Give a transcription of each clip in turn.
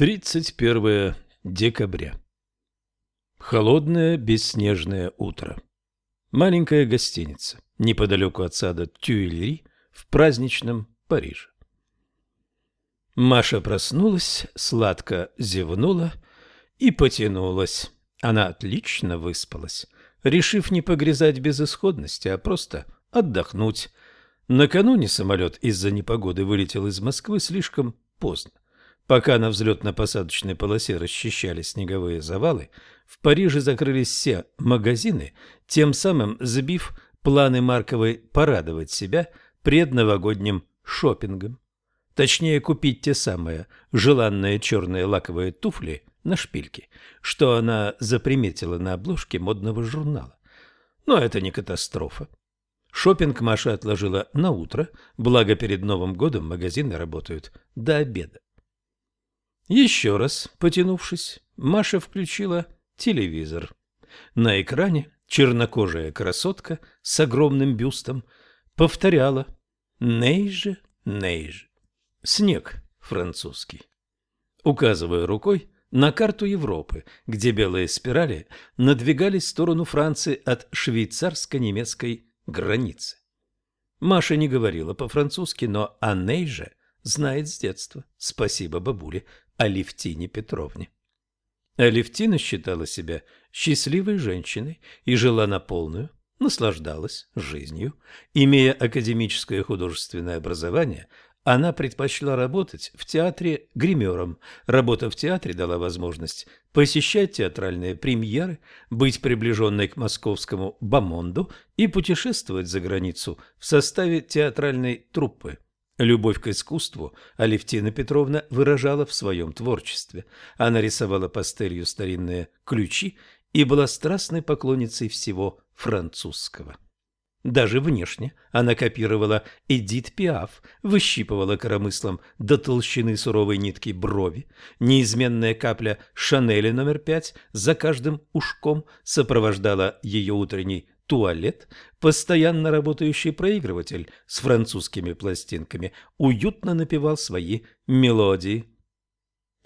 31 декабря. Холодное бесснежное утро. Маленькая гостиница неподалеку от сада Тюильри в праздничном Париже. Маша проснулась, сладко зевнула и потянулась. Она отлично выспалась, решив не погрязать безысходности, а просто отдохнуть. Накануне самолет из-за непогоды вылетел из Москвы слишком поздно. Пока на взлетно-посадочной полосе расчищали снеговые завалы, в Париже закрылись все магазины, тем самым сбив планы Марковой порадовать себя предновогодним шопингом. Точнее, купить те самые желанные черные лаковые туфли на шпильке, что она заприметила на обложке модного журнала. Но это не катастрофа. Шопинг Маша отложила на утро, благо перед Новым годом магазины работают до обеда. Еще раз потянувшись, Маша включила телевизор. На экране чернокожая красотка с огромным бюстом повторяла «Нейже, нейже». Снег французский. Указывая рукой на карту Европы, где белые спирали надвигались в сторону Франции от швейцарско-немецкой границы. Маша не говорила по-французски, но о Нейже знает с детства. Спасибо бабуле Алевтине Петровне. Алевтина считала себя счастливой женщиной и жила на полную, наслаждалась жизнью. Имея академическое художественное образование, она предпочла работать в театре гримером. Работа в театре дала возможность посещать театральные премьеры, быть приближенной к московскому бомонду и путешествовать за границу в составе театральной труппы. Любовь к искусству Алевтина Петровна выражала в своем творчестве. Она рисовала пастелью старинные ключи и была страстной поклонницей всего французского. Даже внешне она копировала Эдит Пиаф, выщипывала коромыслом до толщины суровой нитки брови, неизменная капля Шанеля номер пять за каждым ушком сопровождала ее утренний туалет, постоянно работающий проигрыватель с французскими пластинками, уютно напевал свои мелодии.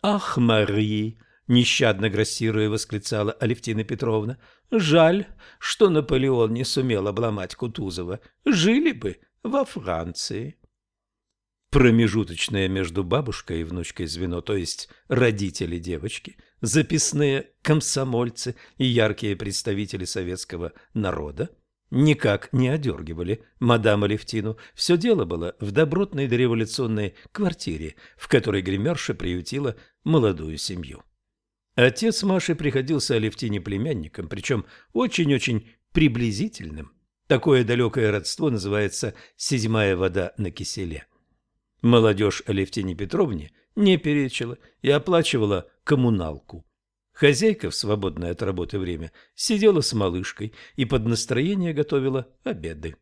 «Ах, Мари!» — нещадно грассируя восклицала Алевтина Петровна. «Жаль, что Наполеон не сумел обломать Кутузова. Жили бы во Франции». Промежуточное между бабушкой и внучкой звено, то есть родители девочки, записные комсомольцы и яркие представители советского народа никак не одергивали мадам Алевтину. Все дело было в добротной дореволюционной квартире, в которой гримерша приютила молодую семью. Отец Маши приходился Алевтине племянником, причем очень-очень приблизительным. Такое далекое родство называется «седьмая вода на киселе». Молодежь Алевтине Петровне не перечила и оплачивала коммуналку. Хозяйка в свободное от работы время сидела с малышкой и под настроение готовила обеды.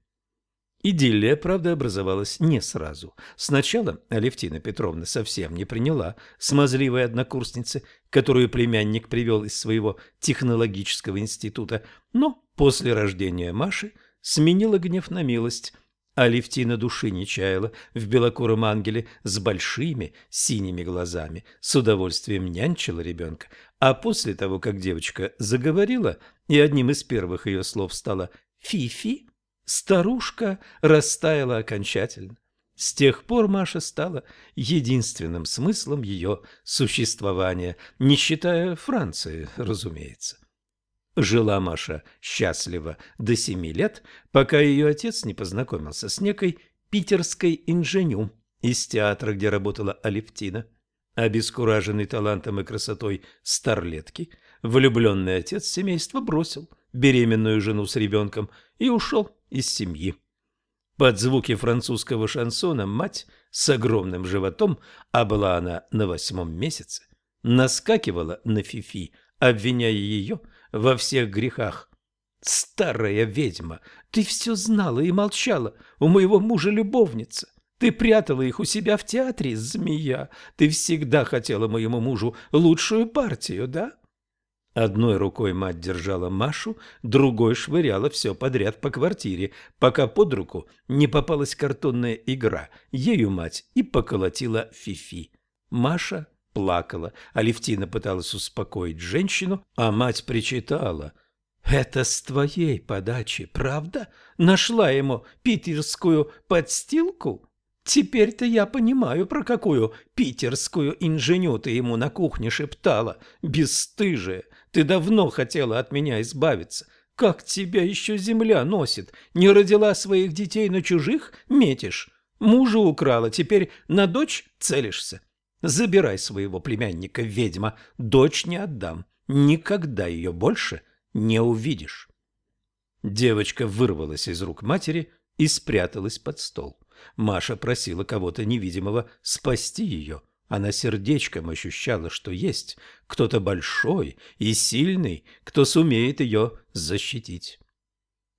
Идиллия, правда, образовалась не сразу. Сначала Алевтина Петровна совсем не приняла смазливой однокурсницы, которую племянник привел из своего технологического института, но после рождения Маши сменила гнев на милость Алевтина души не чаяла в белокуром ангеле с большими синими глазами, с удовольствием нянчила ребенка, а после того, как девочка заговорила, и одним из первых ее слов стала «Фифи», старушка растаяла окончательно. С тех пор Маша стала единственным смыслом ее существования, не считая Франции, разумеется. Жила Маша счастливо до семи лет, пока ее отец не познакомился с некой питерской инженю из театра, где работала Алевтина. Обескураженный талантом и красотой старлетки, влюбленный отец семейства бросил беременную жену с ребенком и ушел из семьи. Под звуки французского шансона мать с огромным животом, а была она на восьмом месяце, наскакивала на Фифи, обвиняя ее во всех грехах. Старая ведьма, ты все знала и молчала. У моего мужа любовница. Ты прятала их у себя в театре, змея. Ты всегда хотела моему мужу лучшую партию, да? Одной рукой мать держала Машу, другой швыряла все подряд по квартире, пока под руку не попалась картонная игра. Ею мать и поколотила Фифи. Маша плакала. Алевтина пыталась успокоить женщину, а мать причитала. «Это с твоей подачи, правда? Нашла ему питерскую подстилку?» Теперь-то я понимаю, про какую питерскую инженю ты ему на кухне шептала. Бесстыжая, ты давно хотела от меня избавиться. Как тебя еще земля носит? Не родила своих детей на чужих метишь? Мужа украла, теперь на дочь целишься? Забирай своего племянника, ведьма, дочь не отдам. Никогда ее больше не увидишь. Девочка вырвалась из рук матери и спряталась под стол. Маша просила кого-то невидимого спасти ее. Она сердечком ощущала, что есть кто-то большой и сильный, кто сумеет ее защитить.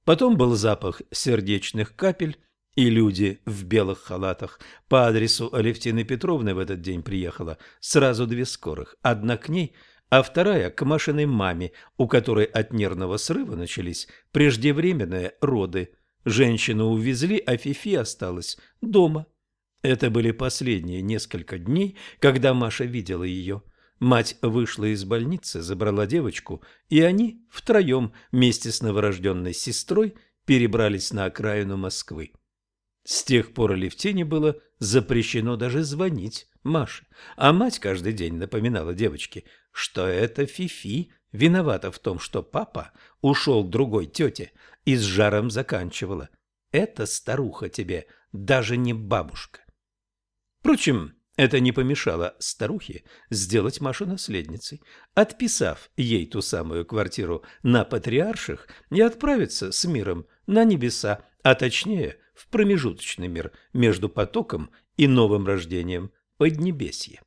Потом был запах сердечных капель, и люди в белых халатах. По адресу Алевтины Петровны в этот день приехала сразу две скорых. Одна к ней, а вторая к Машиной маме, у которой от нервного срыва начались преждевременные роды – Женщину увезли, а Фифи осталась дома. Это были последние несколько дней, когда Маша видела ее. Мать вышла из больницы, забрала девочку, и они втроем вместе с новорожденной сестрой перебрались на окраину Москвы. С тех пор Алевтине было запрещено даже звонить Маше, а мать каждый день напоминала девочке, что это Фифи виновата в том, что папа ушел к другой тете, и с жаром заканчивала. Эта старуха тебе даже не бабушка. Впрочем, это не помешало старухе сделать Машу наследницей, отписав ей ту самую квартиру на Патриарших и отправиться с миром на небеса, а точнее в промежуточный мир между потоком и новым рождением Поднебесье.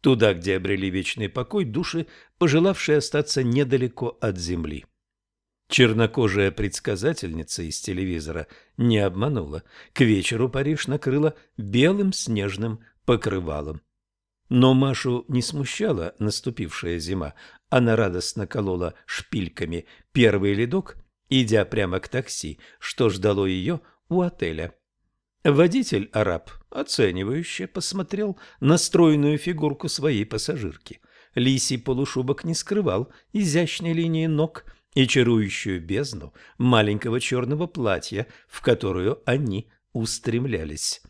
Туда, где обрели вечный покой души, пожелавшие остаться недалеко от земли. Чернокожая предсказательница из телевизора не обманула. К вечеру Париж накрыла белым снежным покрывалом. Но Машу не смущала наступившая зима. Она радостно колола шпильками первый ледок, идя прямо к такси, что ждало ее у отеля. Водитель, араб, оценивающе посмотрел на стройную фигурку своей пассажирки. Лисий полушубок не скрывал изящной линии ног – и чарующую бездну маленького черного платья, в которую они устремлялись.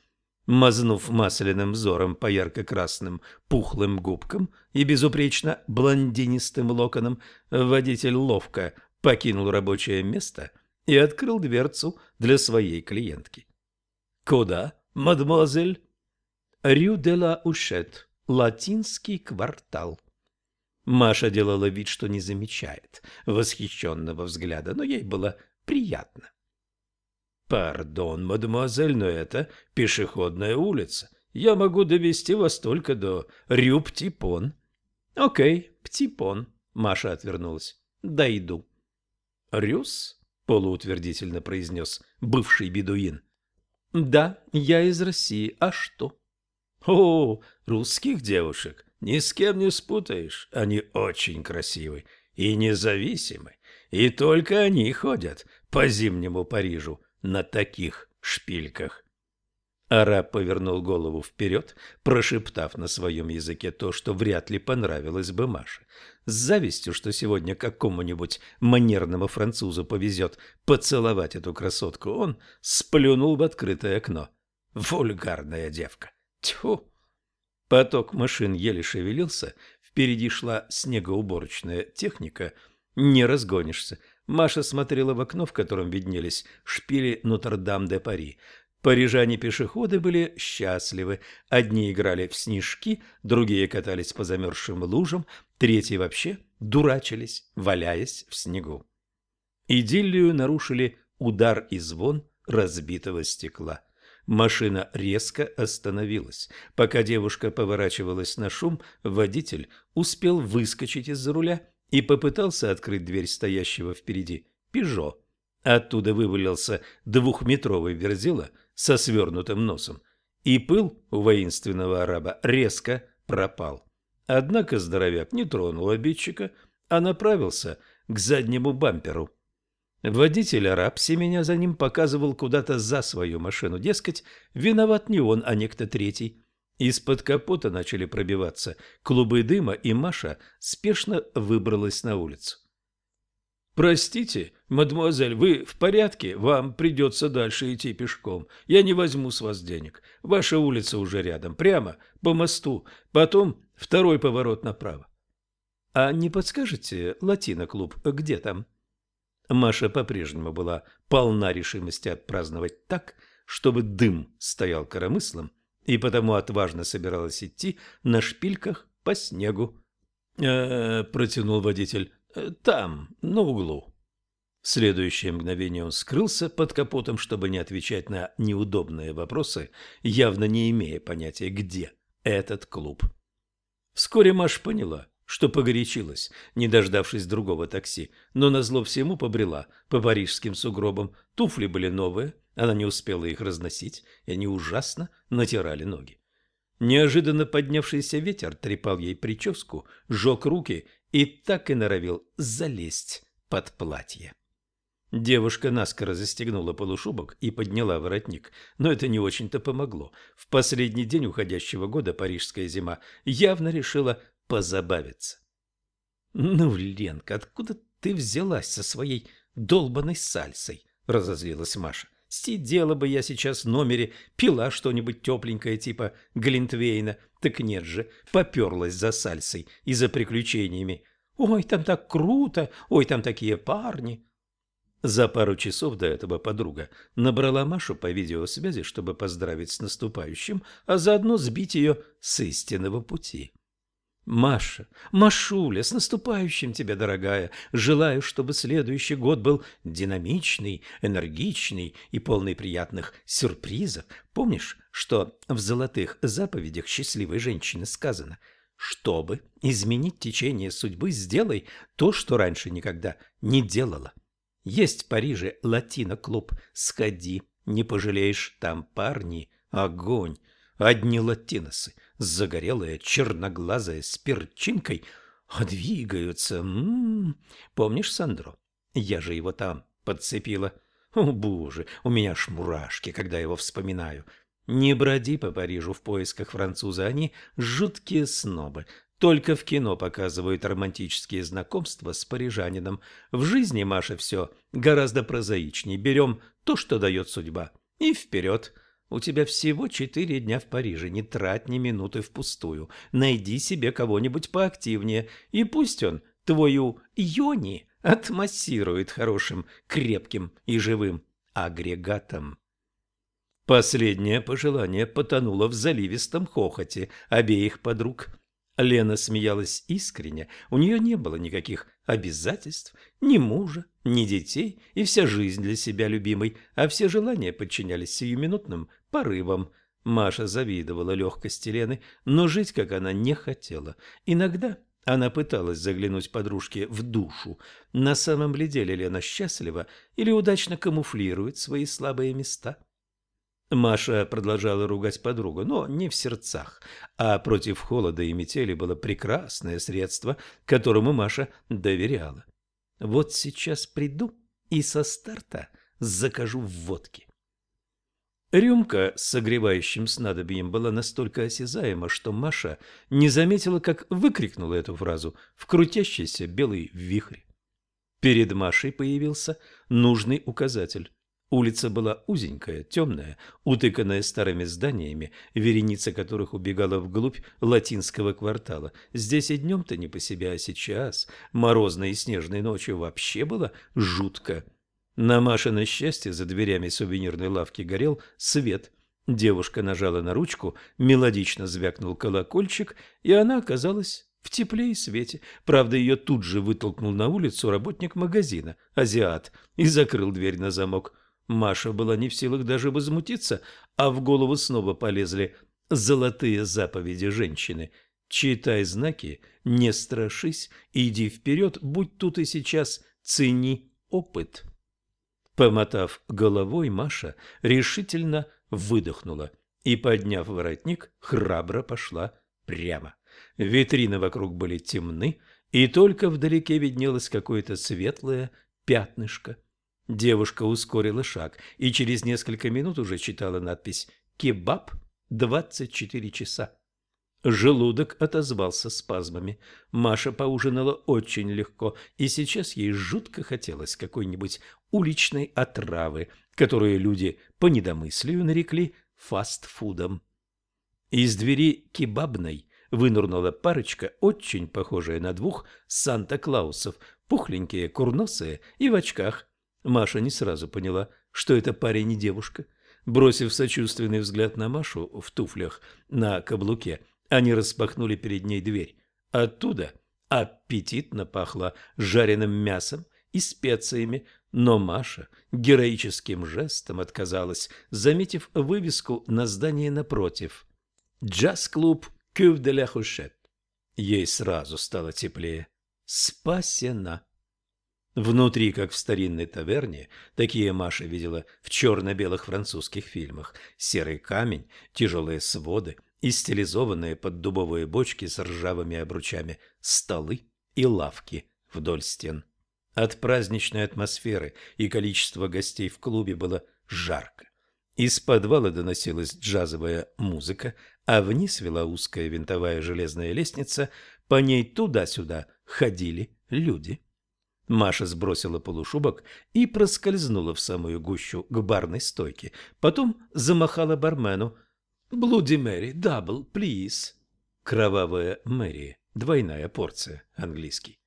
Мазнув масляным взором по ярко-красным пухлым губкам и безупречно блондинистым локонам, водитель ловко покинул рабочее место и открыл дверцу для своей клиентки. «Куда, мадемуазель?» «Рю де ла Ушет, латинский квартал». Маша делала вид, что не замечает восхищенного взгляда, но ей было приятно. «Пардон, мадемуазель, но это пешеходная улица. Я могу довести вас только до Рю-Птипон». «Окей, Птипон», — Маша отвернулась. «Дойду». «Рюс?» — полуутвердительно произнес бывший бедуин. «Да, я из России. А что?» «О, русских девушек ни с кем не спутаешь, они очень красивы и независимы, и только они ходят по зимнему Парижу на таких шпильках. Араб повернул голову вперед, прошептав на своем языке то, что вряд ли понравилось бы Маше. С завистью, что сегодня какому-нибудь манерному французу повезет поцеловать эту красотку, он сплюнул в открытое окно. Вульгарная девка. Тьфу! Поток машин еле шевелился, впереди шла снегоуборочная техника. Не разгонишься. Маша смотрела в окно, в котором виднелись шпили Нотр-Дам-де-Пари. Парижане-пешеходы были счастливы. Одни играли в снежки, другие катались по замерзшим лужам, третьи вообще дурачились, валяясь в снегу. Идиллию нарушили удар и звон разбитого стекла. Машина резко остановилась. Пока девушка поворачивалась на шум, водитель успел выскочить из-за руля и попытался открыть дверь стоящего впереди «Пежо». Оттуда вывалился двухметровый верзила со свернутым носом, и пыл у воинственного араба резко пропал. Однако здоровяк не тронул обидчика, а направился к заднему бамперу. Водитель араб, меня за ним, показывал куда-то за свою машину. Дескать, виноват не он, а некто третий. Из-под капота начали пробиваться клубы дыма, и Маша спешно выбралась на улицу. «Простите, мадемуазель, вы в порядке? Вам придется дальше идти пешком. Я не возьму с вас денег. Ваша улица уже рядом, прямо, по мосту. Потом второй поворот направо». «А не подскажете, латино-клуб, где там?» Маша по-прежнему была полна решимости отпраздновать так, чтобы дым стоял коромыслом, и потому отважно собиралась идти на шпильках по снегу. «Э, протянул водитель. «Э, «Там, на углу». В следующее мгновение он скрылся под капотом, чтобы не отвечать на неудобные вопросы, явно не имея понятия, где этот клуб. Вскоре Маш поняла, что погорячилась, не дождавшись другого такси, но назло всему побрела по парижским сугробам. Туфли были новые, она не успела их разносить, и они ужасно натирали ноги. Неожиданно поднявшийся ветер трепал ей прическу, жег руки и так и норовил залезть под платье. Девушка наскоро застегнула полушубок и подняла воротник, но это не очень-то помогло. В последний день уходящего года парижская зима явно решила позабавиться. «Ну, Ленка, откуда ты взялась со своей долбанной сальсой?» — разозлилась Маша. «Сидела бы я сейчас в номере, пила что-нибудь тепленькое типа Глинтвейна. Так нет же, поперлась за сальсой и за приключениями. Ой, там так круто, ой, там такие парни». За пару часов до этого подруга набрала Машу по видеосвязи, чтобы поздравить с наступающим, а заодно сбить ее с истинного пути. Маша, Машуля, с наступающим тебя, дорогая. Желаю, чтобы следующий год был динамичный, энергичный и полный приятных сюрпризов. Помнишь, что в золотых заповедях счастливой женщины сказано «Чтобы изменить течение судьбы, сделай то, что раньше никогда не делала». Есть в Париже латино-клуб. Сходи, не пожалеешь, там парни, огонь, одни латиносы загорелая, черноглазая, с перчинкой, а двигаются. М -м -м. Помнишь, Сандро? Я же его там подцепила. О, боже, у меня аж мурашки, когда его вспоминаю. Не броди по Парижу в поисках француза, они жуткие снобы. Только в кино показывают романтические знакомства с парижанином. В жизни, Маша, все гораздо прозаичнее. Берем то, что дает судьба, и вперед. У тебя всего четыре дня в Париже, не трать ни минуты впустую. Найди себе кого-нибудь поактивнее, и пусть он твою йони отмассирует хорошим, крепким и живым агрегатом. Последнее пожелание потонуло в заливистом хохоте обеих подруг. Лена смеялась искренне, у нее не было никаких обязательств, ни мужа, ни детей, и вся жизнь для себя любимой, а все желания подчинялись сиюминутным порывам. Маша завидовала легкости Лены, но жить, как она, не хотела. Иногда она пыталась заглянуть подружке в душу. На самом ли деле Лена счастлива или удачно камуфлирует свои слабые места? Маша продолжала ругать подругу, но не в сердцах, а против холода и метели было прекрасное средство, которому Маша доверяла. Вот сейчас приду и со старта закажу водки. Рюмка с согревающим снадобьем была настолько осязаема, что Маша не заметила, как выкрикнула эту фразу в крутящийся белый вихрь. Перед Машей появился нужный указатель. Улица была узенькая, темная, утыканная старыми зданиями, вереница которых убегала вглубь латинского квартала. Здесь и днем-то не по себе, а сейчас, морозной и снежной ночью, вообще было жутко. На Машино счастье за дверями сувенирной лавки горел свет. Девушка нажала на ручку, мелодично звякнул колокольчик, и она оказалась в тепле и свете. Правда, ее тут же вытолкнул на улицу работник магазина, азиат, и закрыл дверь на замок. Маша была не в силах даже возмутиться, а в голову снова полезли золотые заповеди женщины. Читай знаки, не страшись, иди вперед, будь тут и сейчас, цени опыт. Помотав головой, Маша решительно выдохнула и, подняв воротник, храбро пошла прямо. Витрины вокруг были темны, и только вдалеке виднелось какое-то светлое пятнышко. Девушка ускорила шаг и через несколько минут уже читала надпись «Кебаб 24 часа. Желудок отозвался спазмами. Маша поужинала очень легко, и сейчас ей жутко хотелось какой-нибудь уличной отравы, которую люди по недомыслию нарекли фастфудом. Из двери кебабной вынурнула парочка, очень похожая на двух Санта-Клаусов, пухленькие, курносые и в очках. Маша не сразу поняла, что это парень и девушка. Бросив сочувственный взгляд на Машу в туфлях на каблуке, они распахнули перед ней дверь. Оттуда аппетитно пахло жареным мясом и специями, но Маша героическим жестом отказалась, заметив вывеску на здании напротив. «Джаз-клуб Кюв де ля Хушет». Ей сразу стало теплее. Спасена. Внутри, как в старинной таверне, такие Маша видела в черно-белых французских фильмах. Серый камень, тяжелые своды и стилизованные под дубовые бочки с ржавыми обручами столы и лавки вдоль стен. От праздничной атмосферы и количества гостей в клубе было жарко. Из подвала доносилась джазовая музыка, а вниз вела узкая винтовая железная лестница, по ней туда-сюда ходили люди. Маша сбросила полушубок и проскользнула в самую гущу к барной стойке. Потом замахала бармену. «Bloody Mary, double, please». «Кровавая Мэри», двойная порция, английский.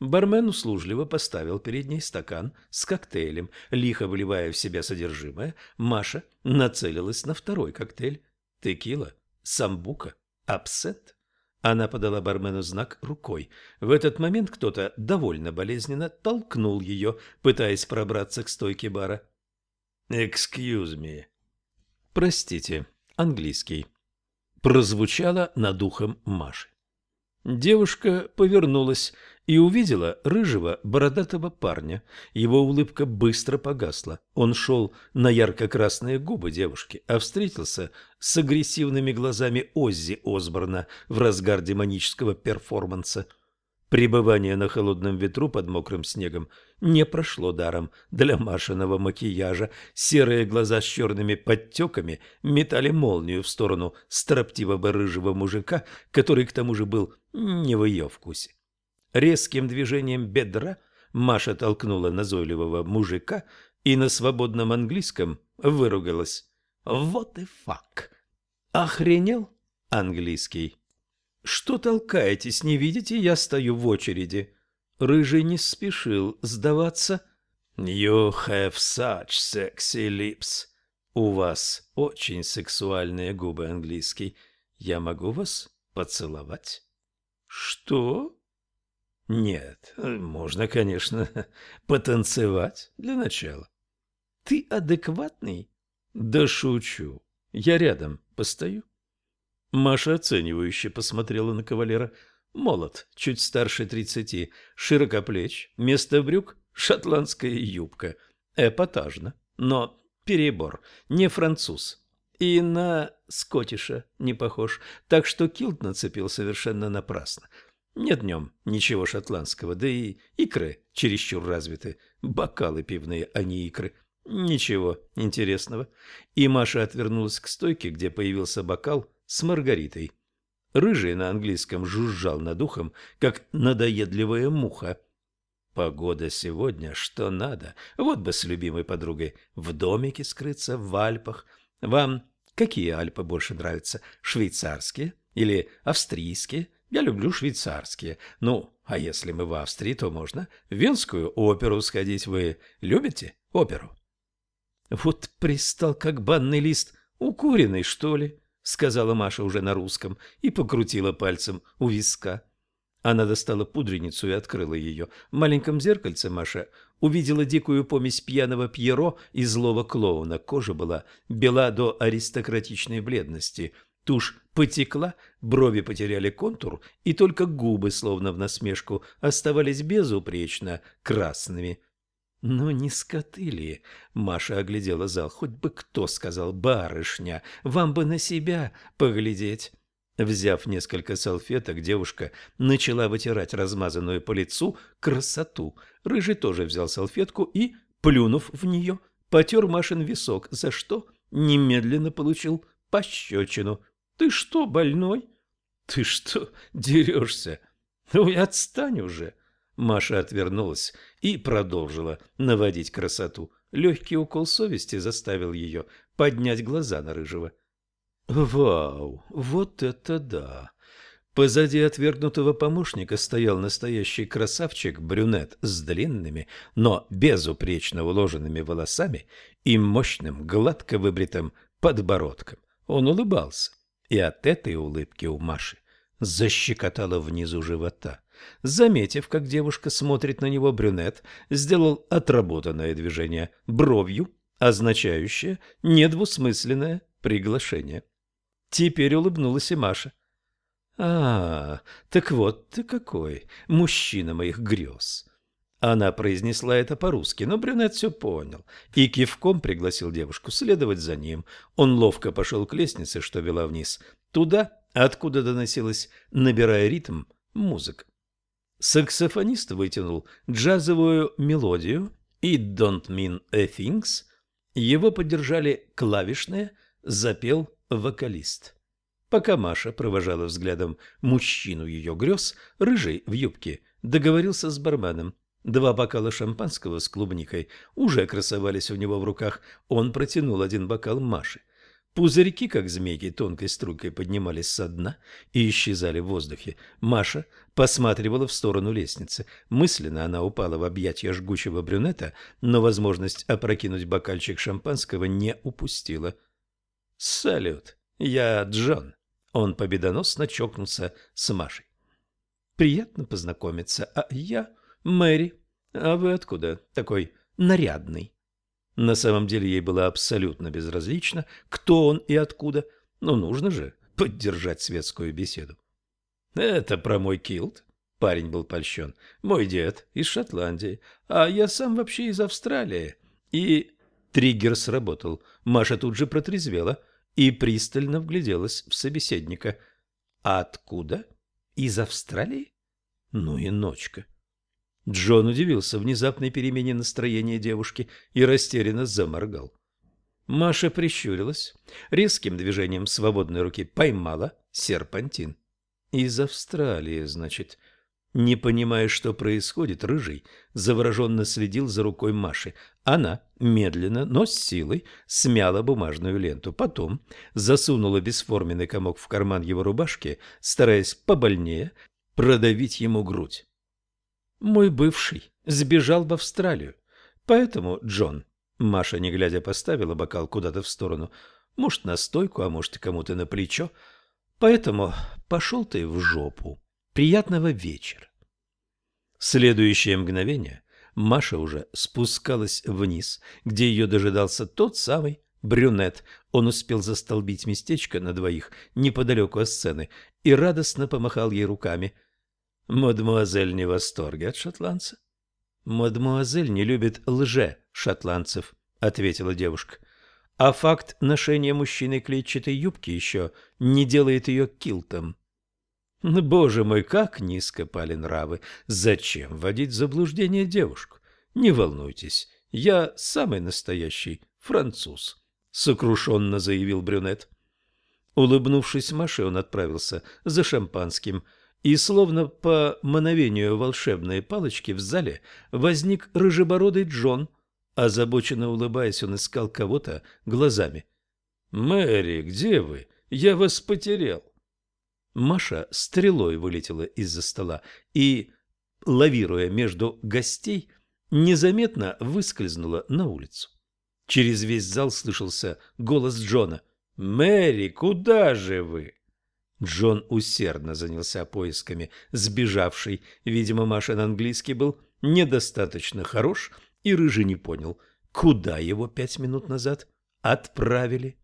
Бармен услужливо поставил перед ней стакан с коктейлем. Лихо вливая в себя содержимое, Маша нацелилась на второй коктейль. Текила, самбука, абсент. Она подала бармену знак рукой. В этот момент кто-то довольно болезненно толкнул ее, пытаясь пробраться к стойке бара. «Excuse me». «Простите, английский». Прозвучало над ухом Маши. Девушка повернулась и увидела рыжего бородатого парня. Его улыбка быстро погасла. Он шел на ярко-красные губы девушки, а встретился с агрессивными глазами Оззи Осборна в разгар демонического перформанса. Пребывание на холодном ветру под мокрым снегом не прошло даром для Машиного макияжа. Серые глаза с черными подтеками метали молнию в сторону строптивого рыжего мужика, который к тому же был не в ее вкусе. Резким движением бедра Маша толкнула назойливого мужика и на свободном английском выругалась. «Вот и фак!» «Охренел?» Английский. «Что толкаетесь, не видите? Я стою в очереди». Рыжий не спешил сдаваться. «You have such sexy lips». «У вас очень сексуальные губы, английский. Я могу вас поцеловать?» «Что?» Нет, можно, конечно, потанцевать для начала. Ты адекватный? Да шучу. Я рядом постою. Маша оценивающе посмотрела на кавалера. Молод, чуть старше тридцати, широкоплеч, место брюк — шотландская юбка. Эпатажно, но перебор, не француз. И на скотиша не похож, так что килт нацепил совершенно напрасно — нет в нем ничего шотландского, да и икры чересчур развиты. Бокалы пивные, а не икры. Ничего интересного. И Маша отвернулась к стойке, где появился бокал с маргаритой. Рыжий на английском жужжал над ухом, как надоедливая муха. Погода сегодня что надо. Вот бы с любимой подругой в домике скрыться в Альпах. Вам какие Альпы больше нравятся? Швейцарские или австрийские? Я люблю швейцарские. Ну, а если мы в Австрии, то можно в Венскую оперу сходить. Вы любите оперу? Вот пристал, как банный лист, укуренный, что ли, сказала Маша уже на русском и покрутила пальцем у виска. Она достала пудреницу и открыла ее. В маленьком зеркальце Маша увидела дикую помесь пьяного Пьеро и злого клоуна. Кожа была бела до аристократичной бледности – Тушь потекла, брови потеряли контур, и только губы, словно в насмешку, оставались безупречно красными. «Ну, не скоты ли?» — Маша оглядела зал. «Хоть бы кто сказал, барышня, вам бы на себя поглядеть». Взяв несколько салфеток, девушка начала вытирать размазанную по лицу красоту. Рыжий тоже взял салфетку и, плюнув в нее, потер Машин висок, за что немедленно получил пощечину. Ты что, больной? Ты что, дерешься? Ну и отстань уже. Маша отвернулась и продолжила наводить красоту. Легкий укол совести заставил ее поднять глаза на Рыжего. Вау, вот это да! Позади отвергнутого помощника стоял настоящий красавчик-брюнет с длинными, но безупречно уложенными волосами и мощным, гладко выбритым подбородком. Он улыбался, и от этой улыбки у Маши защекотало внизу живота. Заметив, как девушка смотрит на него, брюнет сделал отработанное движение бровью, означающее недвусмысленное приглашение. Теперь улыбнулась и Маша. «А, так вот ты какой, мужчина моих грез!» Она произнесла это по-русски, но брюнет все понял и кивком пригласил девушку следовать за ним. Он ловко пошел к лестнице, что вела вниз, туда, откуда доносилась, набирая ритм, музыка. Саксофонист вытянул джазовую мелодию и «Don't mean a things». Его поддержали клавишные, запел вокалист. Пока Маша провожала взглядом мужчину ее грез, рыжий в юбке договорился с барменом. Два бокала шампанского с клубникой уже красовались у него в руках. Он протянул один бокал Маше. Пузырьки, как змейки, тонкой струйкой поднимались со дна и исчезали в воздухе. Маша посматривала в сторону лестницы. Мысленно она упала в объятия жгучего брюнета, но возможность опрокинуть бокальчик шампанского не упустила. «Салют, я Джон». Он победоносно чокнулся с Машей. «Приятно познакомиться, а я Мэри. А вы откуда такой нарядный?» На самом деле ей было абсолютно безразлично, кто он и откуда, но нужно же поддержать светскую беседу. «Это про мой килт?» Парень был польщен. «Мой дед из Шотландии, а я сам вообще из Австралии». И триггер сработал. Маша тут же протрезвела и пристально вгляделась в собеседника. «А откуда? Из Австралии? Ну и ночка». Джон удивился внезапной перемене настроения девушки и растерянно заморгал. Маша прищурилась, резким движением свободной руки поймала серпантин. Из Австралии, значит. Не понимая, что происходит, Рыжий завороженно следил за рукой Маши. Она медленно, но с силой смяла бумажную ленту. Потом засунула бесформенный комок в карман его рубашки, стараясь побольнее продавить ему грудь. Мой бывший сбежал в Австралию. Поэтому, Джон, Маша, не глядя, поставила бокал куда-то в сторону, может, на стойку, а может, кому-то на плечо. Поэтому пошел ты в жопу. Приятного вечера. Следующее мгновение Маша уже спускалась вниз, где ее дожидался тот самый брюнет. Он успел застолбить местечко на двоих неподалеку от сцены и радостно помахал ей руками – Мадмуазель не в восторге от шотландца? Мадмуазель не любит лже-шотландцев, ответила девушка. А факт ношения мужчины клетчатой юбки еще не делает ее килтом. Боже мой, как низко пали нравы! Зачем вводить в заблуждение девушку? Не волнуйтесь, я самый настоящий француз, сокрушенно заявил брюнет. Улыбнувшись Маше, он отправился за шампанским – и словно по мановению волшебной палочки в зале возник рыжебородый Джон. Озабоченно улыбаясь, он искал кого-то глазами. «Мэри, где вы? Я вас потерял!» Маша стрелой вылетела из-за стола и, лавируя между гостей, незаметно выскользнула на улицу. Через весь зал слышался голос Джона. «Мэри, куда же вы?» Джон усердно занялся поисками сбежавшей. Видимо, Машин английский был недостаточно хорош, и Рыжий не понял, куда его пять минут назад отправили.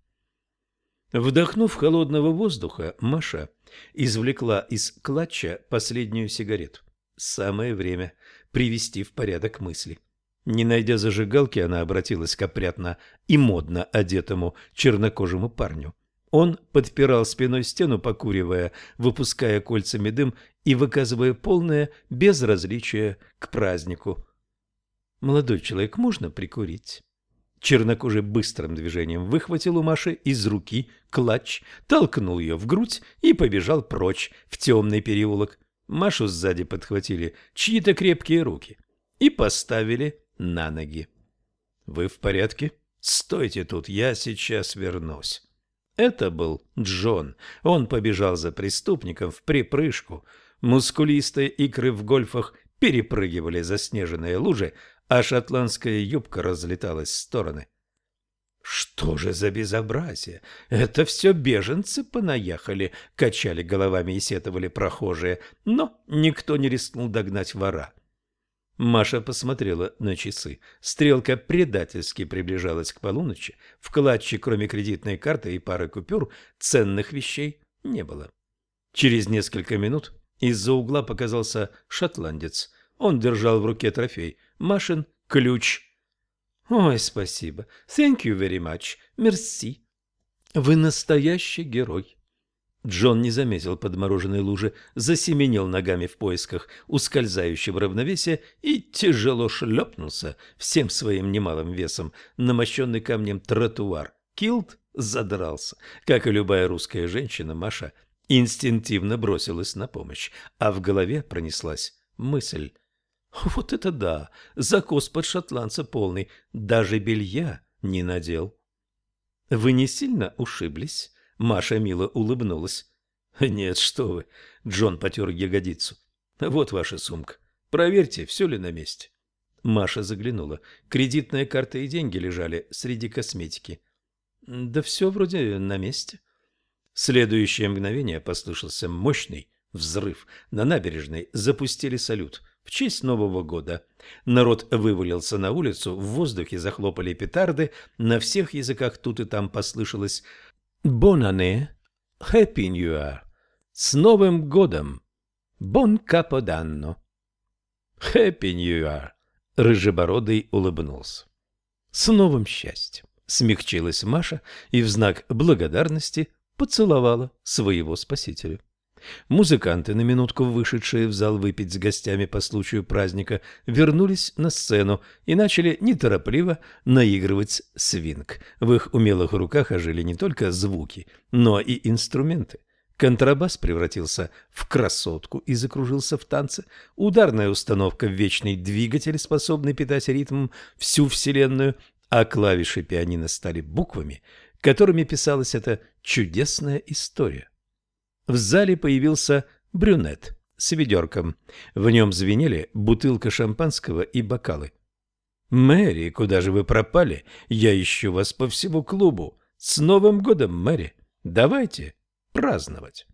Вдохнув холодного воздуха, Маша извлекла из клатча последнюю сигарету. Самое время привести в порядок мысли. Не найдя зажигалки, она обратилась к опрятно и модно одетому чернокожему парню. Он подпирал спиной стену, покуривая, выпуская кольцами дым и выказывая полное безразличие к празднику. «Молодой человек, можно прикурить?» Чернокожий быстрым движением выхватил у Маши из руки клатч, толкнул ее в грудь и побежал прочь в темный переулок. Машу сзади подхватили чьи-то крепкие руки и поставили на ноги. «Вы в порядке? Стойте тут, я сейчас вернусь». Это был Джон. Он побежал за преступником в припрыжку. Мускулистые икры в гольфах перепрыгивали заснеженные лужи, а шотландская юбка разлеталась в стороны. «Что же за безобразие? Это все беженцы понаехали!» — качали головами и сетовали прохожие, но никто не рискнул догнать вора. Маша посмотрела на часы. Стрелка предательски приближалась к полуночи. В клатче, кроме кредитной карты и пары купюр, ценных вещей не было. Через несколько минут из-за угла показался шотландец. Он держал в руке трофей. Машин ключ. «Ой, спасибо. Thank you very much. Merci. Вы настоящий герой». Джон не заметил подмороженной лужи, засеменил ногами в поисках ускользающего равновесия и тяжело шлепнулся всем своим немалым весом на мощенный камнем тротуар. Килт задрался. Как и любая русская женщина, Маша инстинктивно бросилась на помощь, а в голове пронеслась мысль. «Вот это да! Закос под шотландца полный, даже белья не надел». «Вы не сильно ушиблись?» Маша мило улыбнулась. «Нет, что вы!» Джон потер ягодицу. «Вот ваша сумка. Проверьте, все ли на месте». Маша заглянула. Кредитная карта и деньги лежали среди косметики. «Да все вроде на месте». В следующее мгновение послышался мощный взрыв. На набережной запустили салют в честь Нового года. Народ вывалился на улицу, в воздухе захлопали петарды, на всех языках тут и там послышалось Бонане, Happy New Year, с Новым годом, Бон Каподанно. Happy New Year, Рыжебородый улыбнулся. С новым счастьем, смягчилась Маша и в знак благодарности поцеловала своего спасителя. Музыканты, на минутку вышедшие в зал выпить с гостями по случаю праздника, вернулись на сцену и начали неторопливо наигрывать свинг. В их умелых руках ожили не только звуки, но и инструменты. Контрабас превратился в красотку и закружился в танце. Ударная установка в вечный двигатель, способный питать ритмом всю Вселенную, а клавиши пианино стали буквами, которыми писалась эта чудесная история. В зале появился брюнет с ведерком. В нем звенели бутылка шампанского и бокалы. «Мэри, куда же вы пропали? Я ищу вас по всему клубу. С Новым годом, Мэри! Давайте праздновать!»